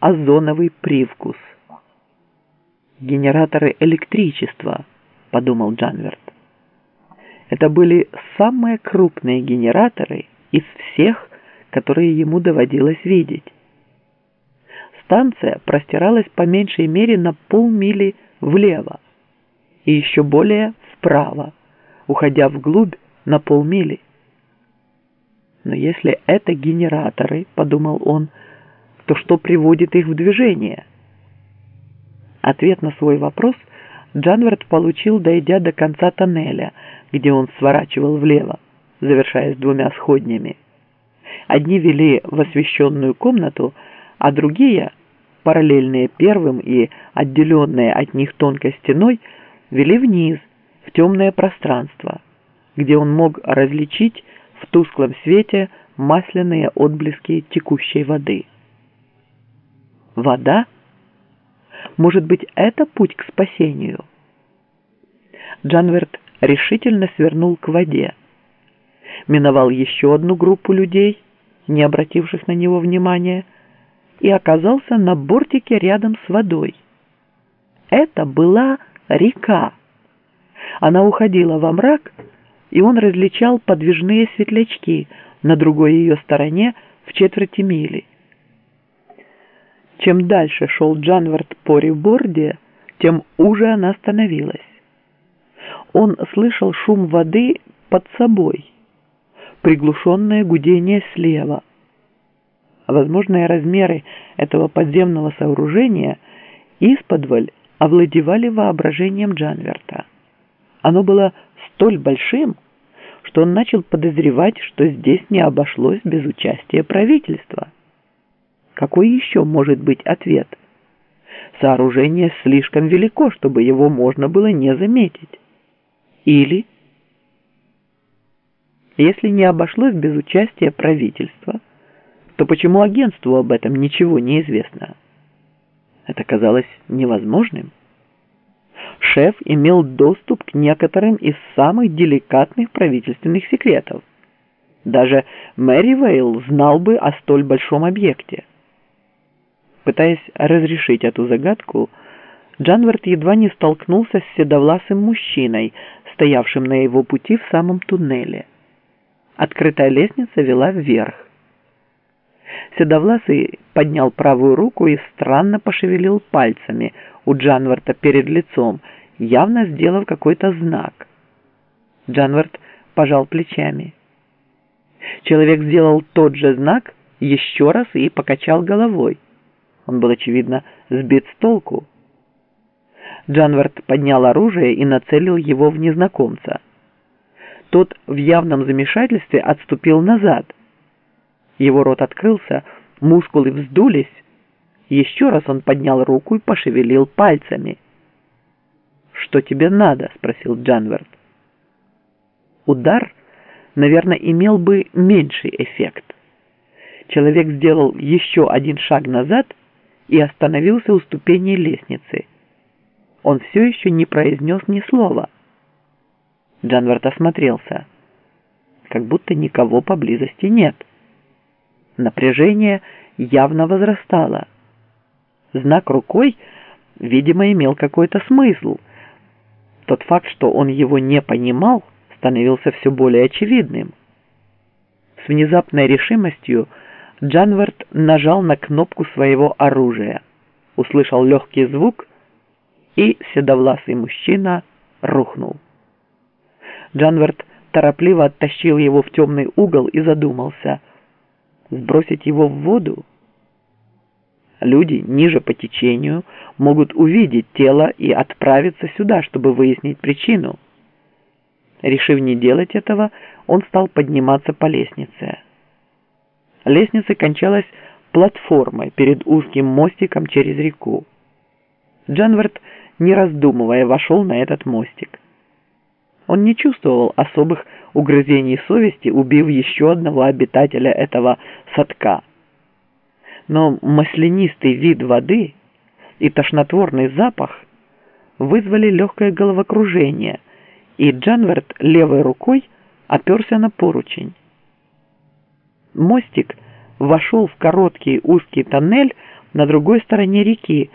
озоновый привкус. «Генераторы электричества», — подумал Джанверт. Это были самые крупные генераторы из всех, которые ему доводилось видеть. Станция простиралась по меньшей мере на полмили влево и еще более вправо, уходя вглубь на полмили. Но если это генераторы, подумал он, то что приводит их в движение? Ответ на свой вопрос Джанверт получил, дойдя до конца тоннеля, где он сворачивал влево, завершаясь двумя сходнями. Одни вели в освещенную комнату, а другие, параллельные первым и отделенные от них тонкой стеной, вели вниз, в темное пространство, где он мог различить в тусклом свете масляные отблески текущей воды. Вода? Может быть, это путь к спасению? Джанверт решительно свернул к воде. Миновал еще одну группу людей, не обративших на него внимания, и оказался на бортике рядом с водой. Это была река. Она уходила во мрак, и он различал подвижные светлячки на другой ее стороне в четверти мили. Чем дальше шел Джанвард по реборде, тем уже она становилась. Он слышал шум воды под собой, приглушенное гудение слева. Возможные размеры этого подземного сооружения исподволь овладевали воображением Джанверта. Оно было столь большим, что он начал подозревать, что здесь не обошлось без участия правительства. Какой еще может быть ответ? Сооружение слишком велико, чтобы его можно было не заметить. Или, если не обошлось без участия правительства, то почему агентству об этом ничего не известно? Это казалось невозможным шеф имел доступ к некоторым из самых деликатных правительственных секретов. Даже Мэри Вейл знал бы о столь большом объекте. Пытаясь разрешить эту загадку, Джанвард едва не столкнулся с седовласым мужчиной, стоявшим на его пути в самом туннеле. Открытая лестница вела вверх. Седовласый поднял правую руку и странно пошевелил пальцами у Джанварта перед лицом, явно сделав какой-то знак. Джанвард пожал плечами. Человек сделал тот же знак еще раз и покачал головой. Он был, очевидно, сбит с толку. Джанвард поднял оружие и нацелил его в незнакомца. Тот в явном замешательстве отступил назад. Его рот открылся, мускулы вздулись. Еще раз он поднял руку и пошевелил пальцами – «Что тебе надо?» – спросил Джанверт. Удар, наверное, имел бы меньший эффект. Человек сделал еще один шаг назад и остановился у ступени лестницы. Он все еще не произнес ни слова. Джанверт осмотрелся. Как будто никого поблизости нет. Напряжение явно возрастало. Знак рукой, видимо, имел какой-то смысл – тот факт, что он его не понимал, становился все более очевидным. С внезапной решимостью Джанвард нажал на кнопку своего оружия, услышал легкий звук, и седовласый мужчина рухнул. Джанвард торопливо оттащил его в темный угол и задумался. Сбросить его в воду? Люди ниже по течению могут увидеть тело и отправиться сюда, чтобы выяснить причину. Решив не делать этого, он стал подниматься по лестнице. Лестница кончалась платформой перед узким мостиком через реку. Джанвард, не раздумывая, вошел на этот мостик. Он не чувствовал особых угрызений совести, убив еще одного обитателя этого садка – но маслянистый вид воды и тошнотворный запах вызвали легкое головокружение, и Джанверт левой рукой оперся на поручень. Мостик вошел в короткий узкий тоннель на другой стороне реки,